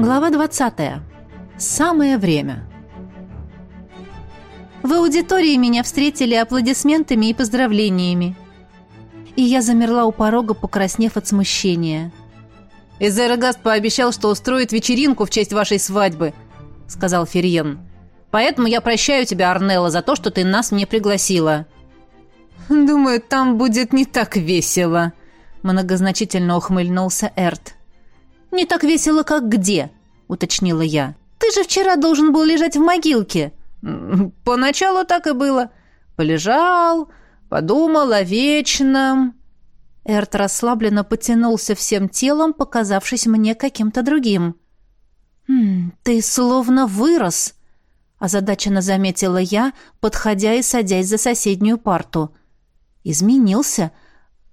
Глава 20. Самое время. В аудитории меня встретили аплодисментами и поздравлениями. И я замерла у порога, покраснев от смущения. «Изерогаст пообещал, что устроит вечеринку в честь вашей свадьбы», — сказал Ферьен. «Поэтому я прощаю тебя, Арнелла, за то, что ты нас не пригласила». «Думаю, там будет не так весело», — многозначительно ухмыльнулся Эрт. «Не так весело, как где?» — уточнила я. «Ты же вчера должен был лежать в могилке». «Поначалу так и было. Полежал, подумал о вечном». Эрт расслабленно потянулся всем телом, показавшись мне каким-то другим. «Хм, «Ты словно вырос», — озадаченно заметила я, подходя и садясь за соседнюю парту. «Изменился?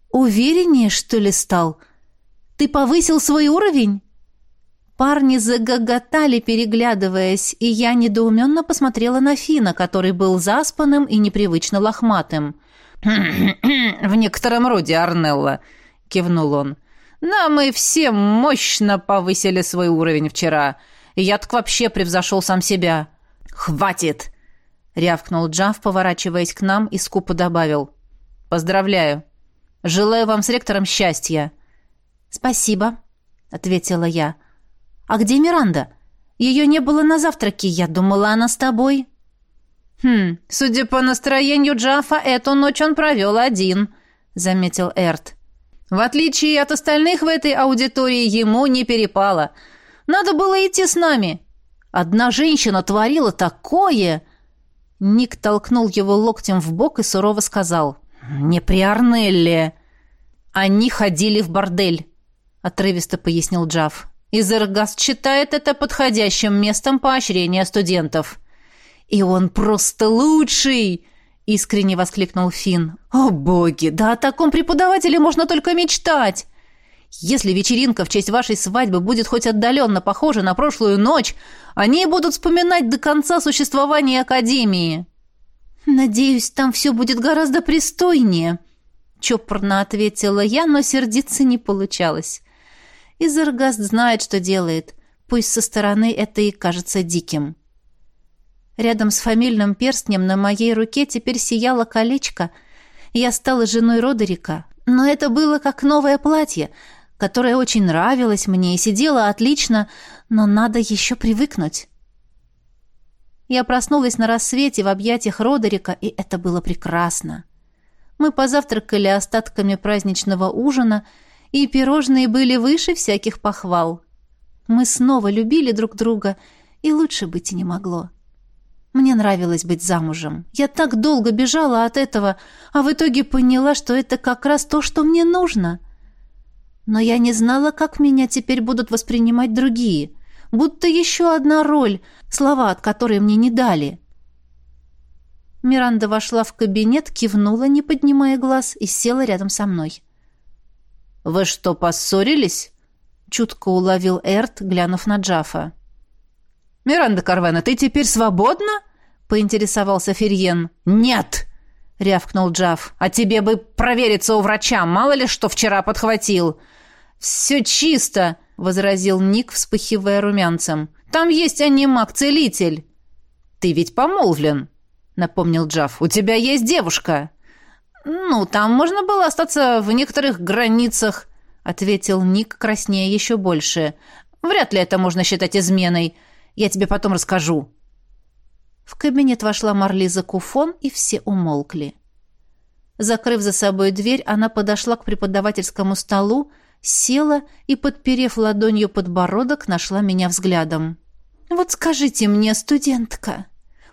Увереннее, что ли, стал? Ты повысил свой уровень?» Парни загоготали, переглядываясь, и я недоуменно посмотрела на Фина, который был заспанным и непривычно лохматым. «В некотором роде, Арнелла», — кивнул он. «Но мы все мощно повысили свой уровень вчера. Я так вообще превзошел сам себя». «Хватит!» — рявкнул Джав, поворачиваясь к нам, и скупо добавил. «Поздравляю. Желаю вам с ректором счастья». «Спасибо», — ответила я. «А где Миранда? Ее не было на завтраке. Я думала, она с тобой». «Хм, судя по настроению Джафа, эту ночь он провел один», — заметил Эрт. «В отличие от остальных в этой аудитории, ему не перепало. Надо было идти с нами. Одна женщина творила такое...» Ник толкнул его локтем в бок и сурово сказал. «Не при Арнелле. Они ходили в бордель», — отрывисто пояснил Джаф. «Изергаст считает это подходящим местом поощрения студентов». «И он просто лучший!» — искренне воскликнул Финн. «О боги, да о таком преподавателе можно только мечтать!» «Если вечеринка в честь вашей свадьбы будет хоть отдаленно похожа на прошлую ночь, они будут вспоминать до конца существования Академии». «Надеюсь, там все будет гораздо пристойнее», — чопорно ответила я, но сердиться не получалось. Изергаст знает, что делает, пусть со стороны это и кажется диким. Рядом с фамильным перстнем на моей руке теперь сияло колечко. Я стала женой Родерика, но это было как новое платье, которое очень нравилось мне и сидело отлично, но надо еще привыкнуть. Я проснулась на рассвете в объятиях Родерика, и это было прекрасно. Мы позавтракали остатками праздничного ужина, и пирожные были выше всяких похвал. Мы снова любили друг друга, и лучше быть и не могло. Мне нравилось быть замужем. Я так долго бежала от этого, а в итоге поняла, что это как раз то, что мне нужно. Но я не знала, как меня теперь будут воспринимать другие. Будто еще одна роль, слова от которой мне не дали. Миранда вошла в кабинет, кивнула, не поднимая глаз, и села рядом со мной. «Вы что, поссорились?» — чутко уловил Эрт, глянув на Джафа. «Миранда Карвена, ты теперь свободна?» — поинтересовался Ферьен. «Нет!» — рявкнул Джаф. «А тебе бы провериться у врача, мало ли что вчера подхватил». «Все чисто!» — возразил Ник, вспыхивая румянцем. «Там есть анимак-целитель». «Ты ведь помолвлен», — напомнил Джаф. «У тебя есть девушка». «Ну, там можно было остаться в некоторых границах», — ответил Ник, краснея еще больше. «Вряд ли это можно считать изменой. Я тебе потом расскажу». В кабинет вошла Марлиза Куфон, и все умолкли. Закрыв за собой дверь, она подошла к преподавательскому столу, села и, подперев ладонью подбородок, нашла меня взглядом. «Вот скажите мне, студентка,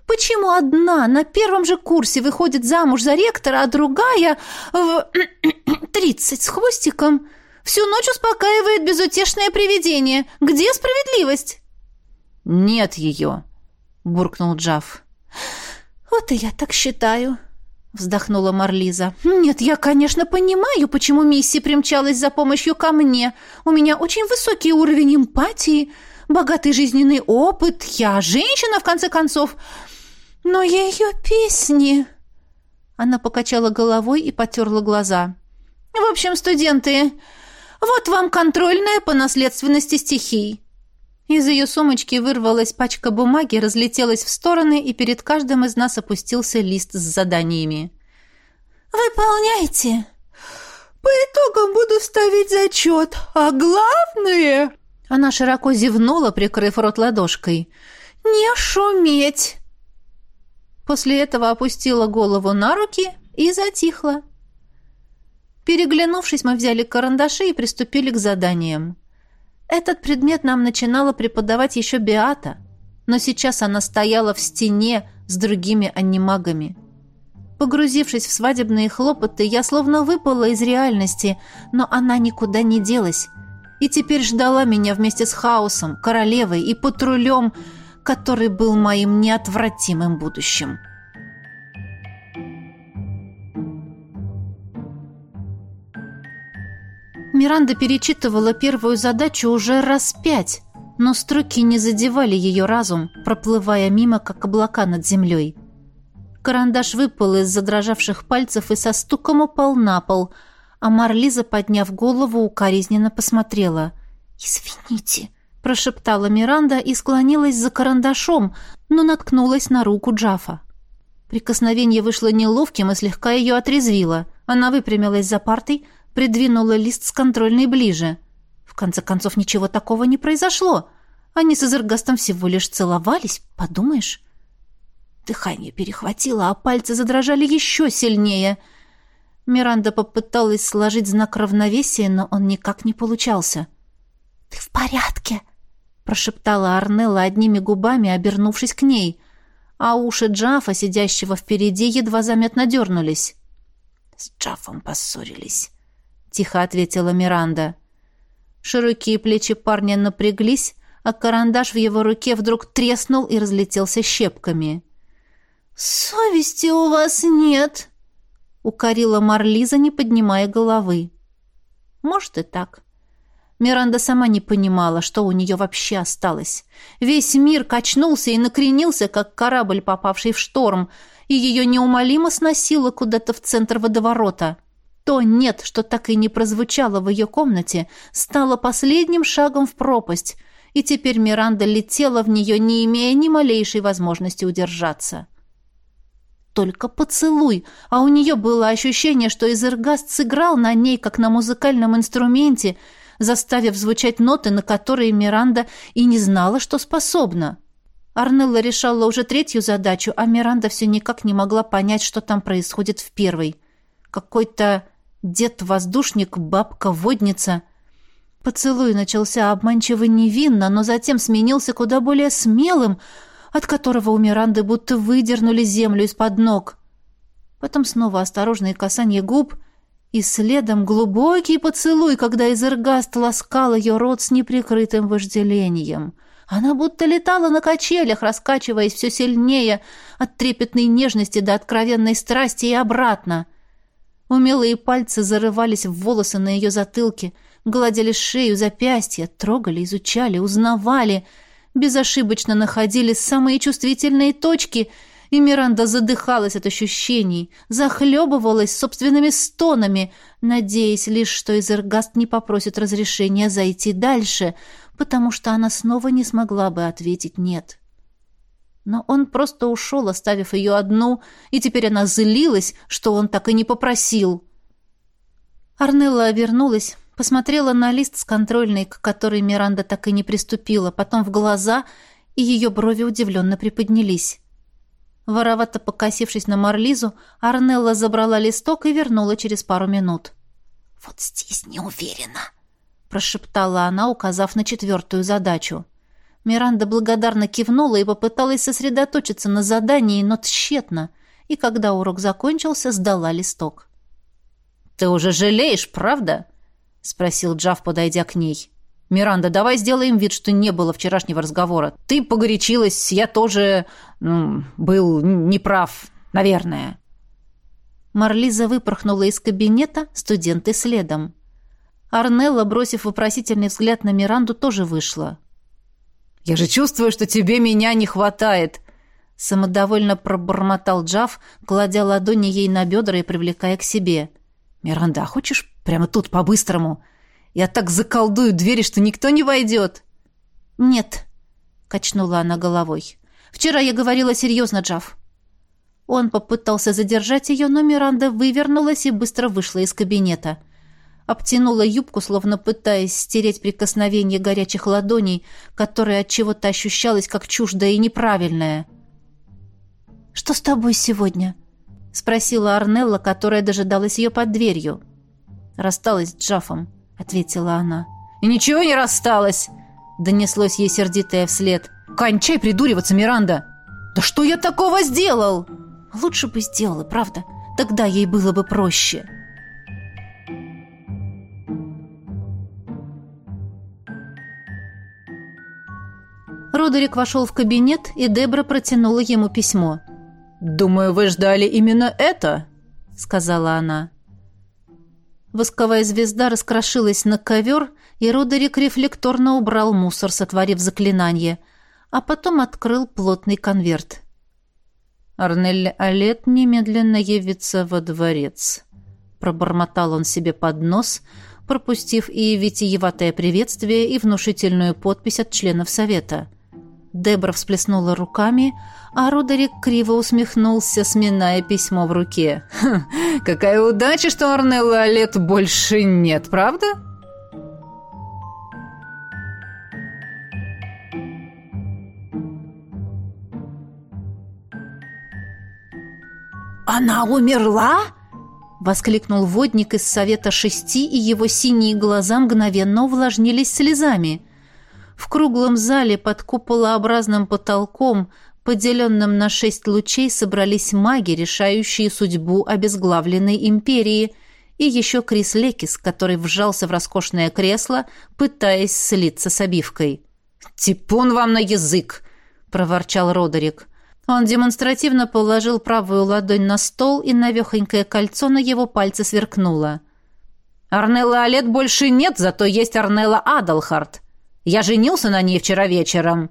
почему одна на первом же курсе выходит замуж за ректора, а другая в тридцать с хвостиком всю ночь успокаивает безутешное привидение? Где справедливость?» «Нет ее», — буркнул Джав. «Вот и я так считаю», — вздохнула Марлиза. «Нет, я, конечно, понимаю, почему Мисси примчалась за помощью ко мне. У меня очень высокий уровень эмпатии, богатый жизненный опыт. Я женщина, в конце концов. Но ее песни...» Она покачала головой и потерла глаза. «В общем, студенты, вот вам контрольная по наследственности стихий. Из ее сумочки вырвалась пачка бумаги, разлетелась в стороны, и перед каждым из нас опустился лист с заданиями. «Выполняйте!» «По итогам буду ставить зачет, а главное...» Она широко зевнула, прикрыв рот ладошкой. «Не шуметь!» После этого опустила голову на руки и затихла. Переглянувшись, мы взяли карандаши и приступили к заданиям. Этот предмет нам начинала преподавать еще Биата, но сейчас она стояла в стене с другими анимагами. Погрузившись в свадебные хлопоты, я словно выпала из реальности, но она никуда не делась. И теперь ждала меня вместе с хаосом, королевой и патрулем, который был моим неотвратимым будущим. Миранда перечитывала первую задачу уже раз пять, но строки не задевали ее разум, проплывая мимо, как облака над землей. Карандаш выпал из задрожавших пальцев и со стуком упал на пол, а Марлиза, подняв голову, укоризненно посмотрела. «Извините», — прошептала Миранда и склонилась за карандашом, но наткнулась на руку Джафа. Прикосновение вышло неловким и слегка ее отрезвило. Она выпрямилась за партой, придвинула лист с контрольной ближе. В конце концов, ничего такого не произошло. Они с Изергастом всего лишь целовались, подумаешь. Дыхание перехватило, а пальцы задрожали еще сильнее. Миранда попыталась сложить знак равновесия, но он никак не получался. «Ты в порядке?» — прошептала Арнелла одними губами, обернувшись к ней, а уши Джафа, сидящего впереди, едва заметно дернулись. «С Джафом поссорились», тихо ответила Миранда. Широкие плечи парня напряглись, а карандаш в его руке вдруг треснул и разлетелся щепками. «Совести у вас нет!» — укорила Марлиза, не поднимая головы. «Может и так». Миранда сама не понимала, что у нее вообще осталось. Весь мир качнулся и накренился, как корабль, попавший в шторм, и ее неумолимо сносило куда-то в центр водоворота. То «нет», что так и не прозвучало в ее комнате, стало последним шагом в пропасть, и теперь Миранда летела в нее, не имея ни малейшей возможности удержаться. Только поцелуй, а у нее было ощущение, что Изергаст сыграл на ней, как на музыкальном инструменте, заставив звучать ноты, на которые Миранда и не знала, что способна. Арнелла решала уже третью задачу, а Миранда все никак не могла понять, что там происходит в первой. Какой-то Дед-воздушник, бабка-водница. Поцелуй начался обманчиво невинно, но затем сменился куда более смелым, от которого у Миранды будто выдернули землю из-под ног. Потом снова осторожное касание губ и следом глубокий поцелуй, когда Изергаст ласкал ее рот с неприкрытым вожделением. Она будто летала на качелях, раскачиваясь все сильнее от трепетной нежности до откровенной страсти и обратно — Умелые пальцы зарывались в волосы на ее затылке, гладили шею, запястья, трогали, изучали, узнавали, безошибочно находили самые чувствительные точки, и Миранда задыхалась от ощущений, захлебывалась собственными стонами, надеясь лишь, что Изергаст не попросит разрешения зайти дальше, потому что она снова не смогла бы ответить «нет». Но он просто ушел, оставив ее одну, и теперь она злилась, что он так и не попросил. Арнелла вернулась, посмотрела на лист с контрольной, к которой Миранда так и не приступила, потом в глаза, и ее брови удивленно приподнялись. Воровато покосившись на Марлизу, Арнелла забрала листок и вернула через пару минут. «Вот здесь не уверена», — прошептала она, указав на четвертую задачу. Миранда благодарно кивнула и попыталась сосредоточиться на задании, но тщетно, и когда урок закончился, сдала листок. «Ты уже жалеешь, правда?» — спросил Джав, подойдя к ней. «Миранда, давай сделаем вид, что не было вчерашнего разговора. Ты погорячилась, я тоже ну, был неправ, наверное». Марлиза выпорхнула из кабинета, студенты следом. Арнелла, бросив вопросительный взгляд на Миранду, тоже вышла. «Я же чувствую, что тебе меня не хватает!» Самодовольно пробормотал Джав, кладя ладони ей на бедра и привлекая к себе. «Миранда, а хочешь прямо тут, по-быстрому? Я так заколдую двери, что никто не войдет!» «Нет», — качнула она головой. «Вчера я говорила серьезно, Джав». Он попытался задержать ее, но Миранда вывернулась и быстро вышла из кабинета. Обтянула юбку, словно пытаясь стереть прикосновение горячих ладоней, которое от чего-то ощущалось как чуждое и неправильное. «Что с тобой сегодня?» — спросила Арнелла, которая дожидалась ее под дверью. «Рассталась с Джафом», — ответила она. «И ничего не рассталась!» — донеслось ей сердитое вслед. «Кончай придуриваться, Миранда!» «Да что я такого сделал?» Лучше бы сделала, правда? Тогда ей было бы проще. Родерик вошел в кабинет, и Дебра протянула ему письмо. «Думаю, вы ждали именно это?» — сказала она. Восковая звезда раскрошилась на ковер, и Родерик рефлекторно убрал мусор, сотворив заклинание, а потом открыл плотный конверт. Арнель Алет немедленно явится во дворец. Пробормотал он себе под нос, пропустив и витиеватое приветствие, и внушительную подпись от членов совета. Дебра всплеснула руками, а Родерик криво усмехнулся, сминая письмо в руке. «Хм, «Какая удача, что Арнелла Алет больше нет, правда?» «Она умерла?» — воскликнул водник из Совета Шести, и его синие глаза мгновенно увлажнились слезами. В круглом зале под куполообразным потолком, поделенным на шесть лучей, собрались маги, решающие судьбу обезглавленной империи, и еще Крис Лекис, который вжался в роскошное кресло, пытаясь слиться с обивкой. «Типун вам на язык!» — проворчал Родерик. Он демонстративно положил правую ладонь на стол, и навехонькое кольцо на его пальце сверкнуло. «Арнелла Олет больше нет, зато есть Арнелла Адалхарт. Я женился на ней вчера вечером».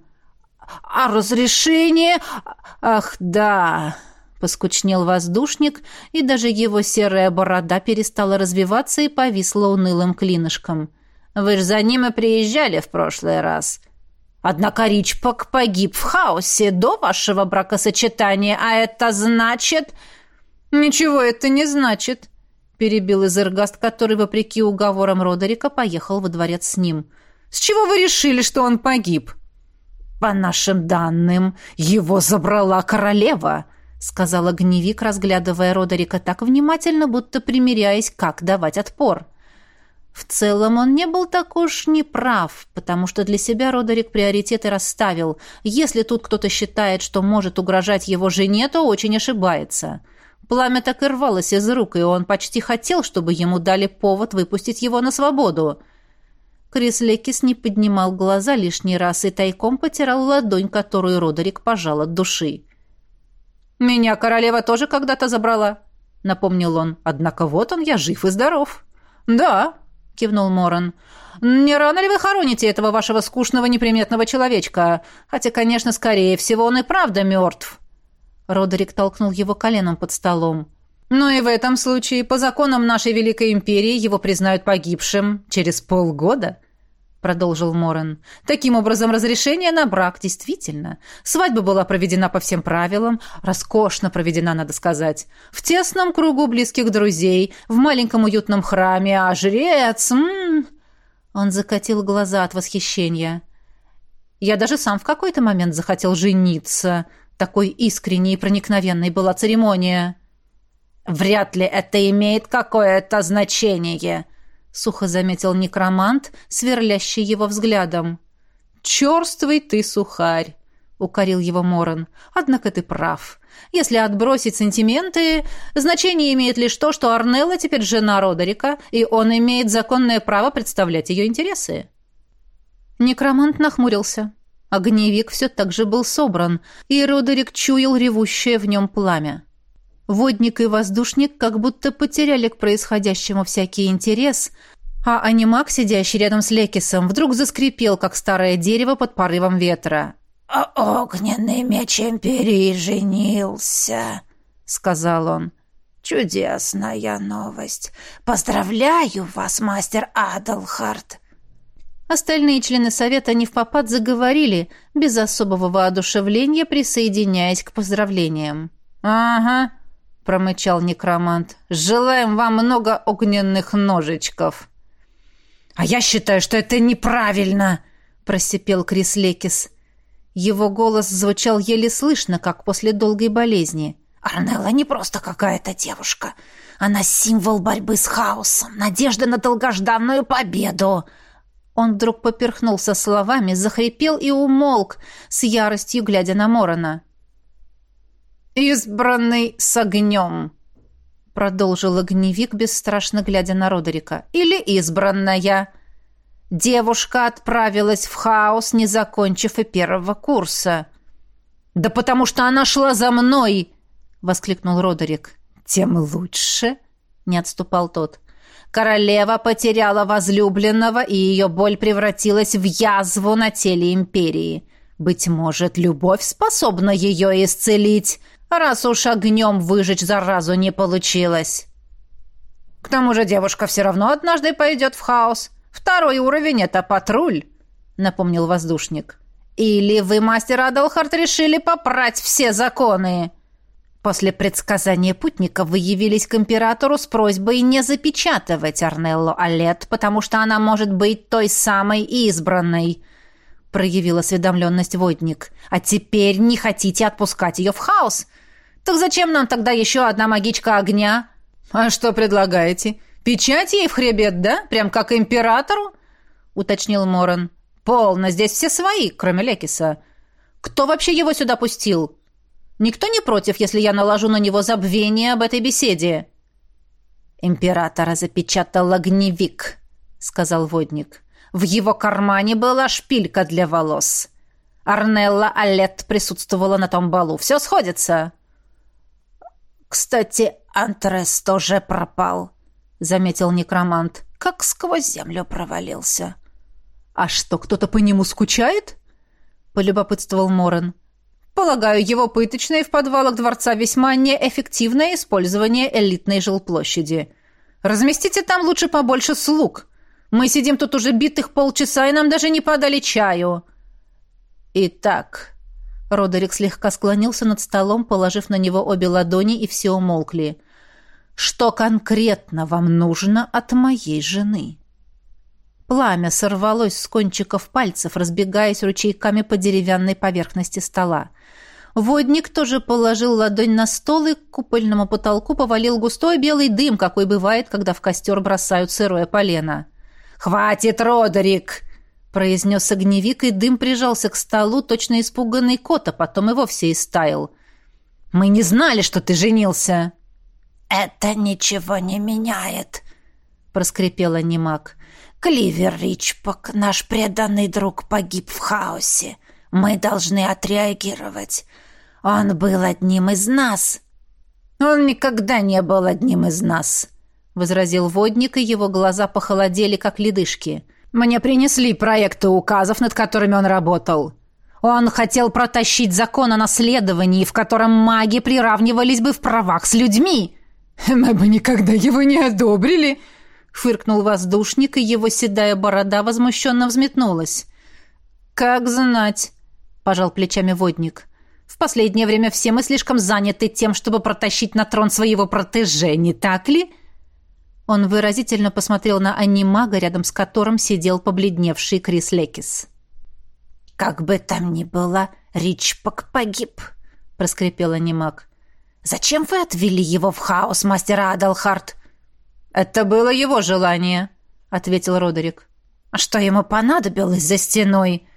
«А разрешение? Ах, да!» Поскучнел воздушник, и даже его серая борода перестала развиваться и повисла унылым клинышком. «Вы ж за ним и приезжали в прошлый раз». Однако Ричпок погиб в хаосе до вашего бракосочетания, а это значит...» «Ничего это не значит», — перебил Изергаст, который, вопреки уговорам Родерика, поехал во дворец с ним. «С чего вы решили, что он погиб?» «По нашим данным, его забрала королева», — сказала гневик, разглядывая Родерика так внимательно, будто примиряясь, как давать отпор. В целом он не был так уж неправ, потому что для себя Родерик приоритеты расставил. Если тут кто-то считает, что может угрожать его жене, то очень ошибается. Пламя так и рвалось из рук, и он почти хотел, чтобы ему дали повод выпустить его на свободу. Крис Лекис не поднимал глаза лишний раз и тайком потирал ладонь, которую Родерик пожал от души. «Меня королева тоже когда-то забрала», — напомнил он. «Однако вот он, я жив и здоров». «Да», — кивнул Моран. «Не рано ли вы хороните этого вашего скучного неприметного человечка? Хотя, конечно, скорее всего, он и правда мертв». Родерик толкнул его коленом под столом. «Но и в этом случае, по законам нашей Великой Империи, его признают погибшим через полгода», — продолжил Моран. «Таким образом, разрешение на брак действительно. Свадьба была проведена по всем правилам, роскошно проведена, надо сказать, в тесном кругу близких друзей, в маленьком уютном храме, а жрец... М -м -м. Он закатил глаза от восхищения. «Я даже сам в какой-то момент захотел жениться. Такой искренней и проникновенной была церемония». «Вряд ли это имеет какое-то значение», — сухо заметил некромант, сверлящий его взглядом. «Черствый ты сухарь», — укорил его Моран. «Однако ты прав. Если отбросить сантименты, значение имеет лишь то, что Арнелла теперь жена Родерика, и он имеет законное право представлять ее интересы». Некромант нахмурился. Огневик все так же был собран, и Родерик чуял ревущее в нем пламя. Водник и воздушник как будто потеряли к происходящему всякий интерес, а анимак, сидящий рядом с Лекисом, вдруг заскрипел, как старое дерево под порывом ветра. «Огненный меч Империи женился», — сказал он. «Чудесная новость. Поздравляю вас, мастер Адалхард». Остальные члены совета не в попад заговорили, без особого воодушевления присоединяясь к поздравлениям. «Ага», — промычал некромант, — «желаем вам много огненных ножичков». «А я считаю, что это неправильно», — просипел Крис Лекис. Его голос звучал еле слышно, как после долгой болезни. «Арнелла не просто какая-то девушка. Она символ борьбы с хаосом, надежда на долгожданную победу». Он вдруг поперхнулся словами, захрипел и умолк, с яростью глядя на Морона. «Избранный с огнем», — продолжил огневик, бесстрашно глядя на Родерика. «Или избранная. Девушка отправилась в хаос, не закончив и первого курса». «Да потому что она шла за мной!» — воскликнул Родерик. «Тем лучше», — не отступал тот. «Королева потеряла возлюбленного, и ее боль превратилась в язву на теле империи. Быть может, любовь способна ее исцелить, раз уж огнем выжечь заразу не получилось. К тому же девушка все равно однажды пойдет в хаос. Второй уровень — это патруль», — напомнил воздушник. «Или вы, мастер Адалхард, решили попрать все законы?» После предсказания путника вы явились к императору с просьбой не запечатывать Арнелло Алет, потому что она может быть той самой избранной, проявил осведомленность водник. А теперь не хотите отпускать ее в хаос? Так зачем нам тогда еще одна магичка огня? А что предлагаете? Печать ей в хребет, да? Прям как императору? уточнил Моран. Полно, здесь все свои, кроме Лекиса. Кто вообще его сюда пустил? Никто не против, если я наложу на него забвение об этой беседе. Императора запечатал огневик, сказал водник. В его кармане была шпилька для волос. Арнелла Алет присутствовала на том балу. Все сходится. Кстати, Антрес тоже пропал, заметил некромант. Как сквозь землю провалился. А что, кто-то по нему скучает? полюбопытствовал Морен. Полагаю, его пыточное в подвалах дворца весьма неэффективное использование элитной жилплощади. Разместите там лучше побольше слуг. Мы сидим тут уже битых полчаса, и нам даже не подали чаю. Итак, Родерик слегка склонился над столом, положив на него обе ладони, и все умолкли. Что конкретно вам нужно от моей жены? Пламя сорвалось с кончиков пальцев, разбегаясь ручейками по деревянной поверхности стола. Водник тоже положил ладонь на стол и к купольному потолку повалил густой белый дым, какой бывает, когда в костер бросают сырое полено. «Хватит, Родерик!» — произнес огневик, и дым прижался к столу, точно испуганный кот, а потом и вовсе истаял. «Мы не знали, что ты женился!» «Это ничего не меняет», — проскрипела Немак. «Кливер Ричпок, наш преданный друг, погиб в хаосе. Мы должны отреагировать. Он был одним из нас». «Он никогда не был одним из нас», — возразил водник, и его глаза похолодели, как ледышки. «Мне принесли проекты указов, над которыми он работал. Он хотел протащить закон о наследовании, в котором маги приравнивались бы в правах с людьми». «Мы бы никогда его не одобрили», Фыркнул воздушник, и его седая борода возмущенно взметнулась. «Как знать», — пожал плечами водник. «В последнее время все мы слишком заняты тем, чтобы протащить на трон своего протеже, не так ли?» Он выразительно посмотрел на анимага, рядом с которым сидел побледневший Крис Лекис. «Как бы там ни было, Ричпок погиб», — проскрипел анимаг. «Зачем вы отвели его в хаос, мастер Адалхарт?» «Это было его желание», — ответил Родерик. «А что ему понадобилось за стеной?»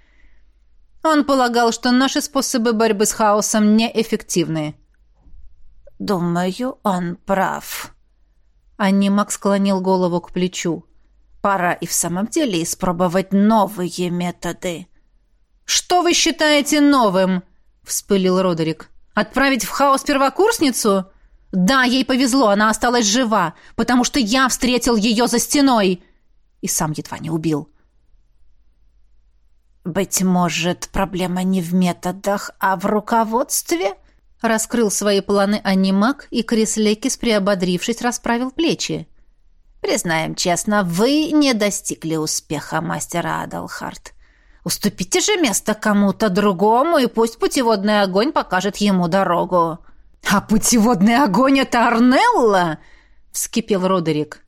Он полагал, что наши способы борьбы с хаосом неэффективны. «Думаю, он прав». Анимак склонил голову к плечу. «Пора и в самом деле испробовать новые методы». «Что вы считаете новым?» — вспылил Родерик. «Отправить в хаос первокурсницу?» Да, ей повезло, она осталась жива, потому что я встретил ее за стеной и сам едва не убил. Быть может, проблема не в методах, а в руководстве? Раскрыл свои планы анимак, и Крис Лекис, приободрившись, расправил плечи. Признаем честно, вы не достигли успеха, мастер Адалхарт. Уступите же место кому-то другому, и пусть путеводный огонь покажет ему дорогу». «А путеводный огонь — это Арнелла?» — вскипел Родерик.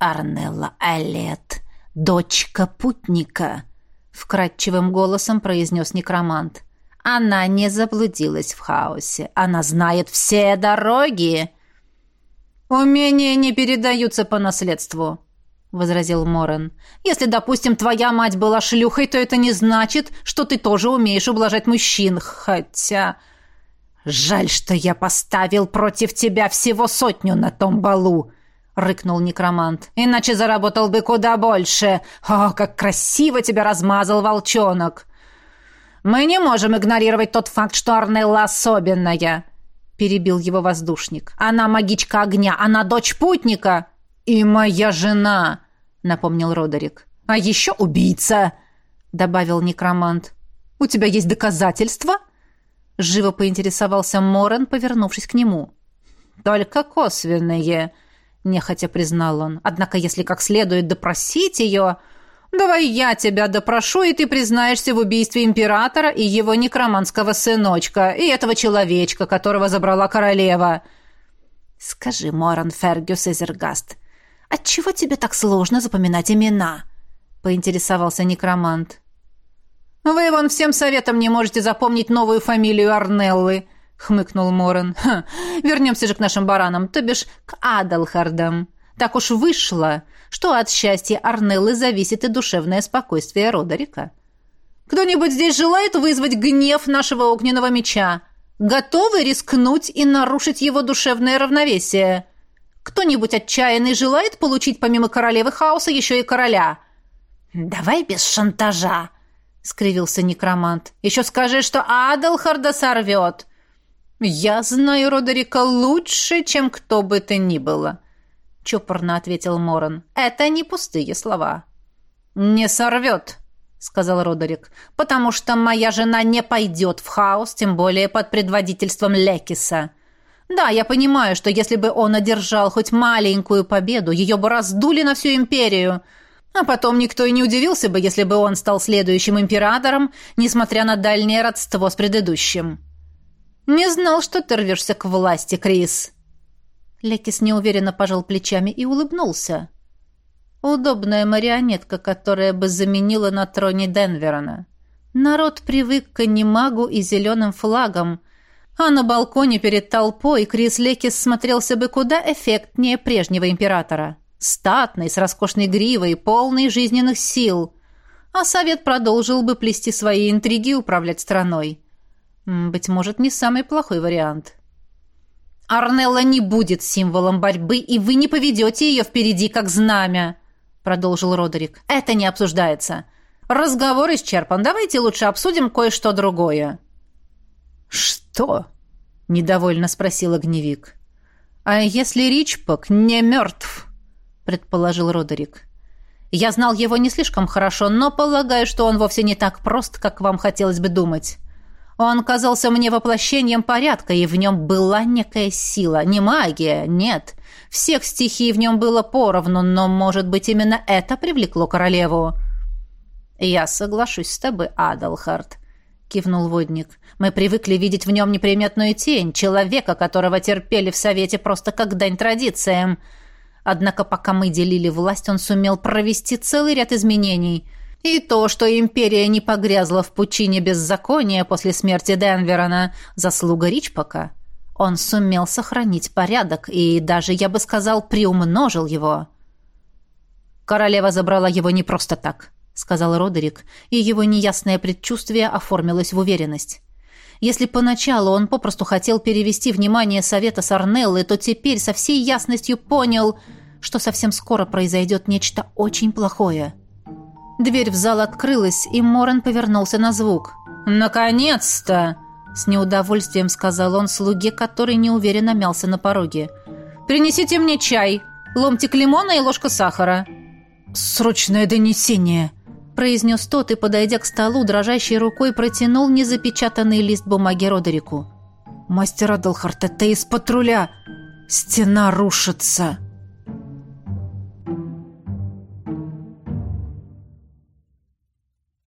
«Арнелла Алет, дочка путника», — вкрадчивым голосом произнес некромант. «Она не заблудилась в хаосе. Она знает все дороги». «Умения не передаются по наследству», — возразил Морен. «Если, допустим, твоя мать была шлюхой, то это не значит, что ты тоже умеешь ублажать мужчин. Хотя...» «Жаль, что я поставил против тебя всего сотню на том балу», — рыкнул некромант. «Иначе заработал бы куда больше. О, как красиво тебя размазал волчонок!» «Мы не можем игнорировать тот факт, что Арнелла особенная перебил его воздушник. Она магичка огня, она дочь путника и моя жена, напомнил Родерик. А еще убийца, добавил некромант. У тебя есть доказательства? живо поинтересовался Морен, повернувшись к нему. Только косвенные, нехотя признал он. Однако, если как следует допросить ее, Давай я тебя допрошу, и ты признаешься в убийстве императора и его некроманского сыночка, и этого человечка, которого забрала королева. Скажи, Моран Фергюс Изергаст, отчего тебе так сложно запоминать имена? поинтересовался некромант. Вы вон всем советом не можете запомнить новую фамилию Арнеллы, хмыкнул Моран. Вернемся же к нашим баранам, то бишь к Адалхардам. Так уж вышло, что от счастья Арнеллы зависит и душевное спокойствие Родерика. Кто-нибудь здесь желает вызвать гнев нашего огненного меча? Готовы рискнуть и нарушить его душевное равновесие? Кто-нибудь отчаянный желает получить помимо королевы хаоса еще и короля? Давай без шантажа, скривился некромант. Еще скажи, что Адалхарда сорвет. Я знаю Родерика лучше, чем кто бы то ни было. — чопорно ответил Моран. «Это не пустые слова». «Не сорвет», — сказал Родерик, «потому что моя жена не пойдет в хаос, тем более под предводительством Лекиса. Да, я понимаю, что если бы он одержал хоть маленькую победу, ее бы раздули на всю империю». А потом никто и не удивился бы, если бы он стал следующим императором, несмотря на дальнее родство с предыдущим. «Не знал, что ты рвешься к власти, Крис», Лекис неуверенно пожал плечами и улыбнулся. Удобная марионетка, которая бы заменила на троне Денверона. Народ привык к анимагу и зеленым флагам, а на балконе перед толпой Крис Лекис смотрелся бы куда эффектнее прежнего императора. Статный, с роскошной гривой, полный жизненных сил. А совет продолжил бы плести свои интриги и управлять страной. Быть может, не самый плохой вариант. Арнелла не будет символом борьбы, и вы не поведете ее впереди, как знамя», — продолжил Родерик. «Это не обсуждается. Разговор исчерпан. Давайте лучше обсудим кое-что другое». «Что?» — недовольно спросил огневик. «А если Ричпок не мертв?» — предположил Родерик. «Я знал его не слишком хорошо, но полагаю, что он вовсе не так прост, как вам хотелось бы думать». Он казался мне воплощением порядка, и в нем была некая сила. Не магия, нет. Всех стихий в нем было поровну, но, может быть, именно это привлекло королеву. «Я соглашусь с тобой, Адалхард», — кивнул водник. «Мы привыкли видеть в нем неприметную тень, человека, которого терпели в Совете просто как дань традициям. Однако пока мы делили власть, он сумел провести целый ряд изменений — и то, что империя не погрязла в пучине беззакония после смерти Денверона, заслуга Ричпока. Он сумел сохранить порядок и даже, я бы сказал, приумножил его. Королева забрала его не просто так, сказал Родерик, и его неясное предчувствие оформилось в уверенность. Если поначалу он попросту хотел перевести внимание совета Сарнеллы, то теперь со всей ясностью понял, что совсем скоро произойдет нечто очень плохое. Дверь в зал открылась, и Моран повернулся на звук. «Наконец-то!» — с неудовольствием сказал он слуге, который неуверенно мялся на пороге. «Принесите мне чай, ломтик лимона и ложка сахара». «Срочное донесение!» — произнес тот и, подойдя к столу, дрожащей рукой протянул незапечатанный лист бумаги Родерику. «Мастер Адалхарт, это из патруля! Стена рушится!»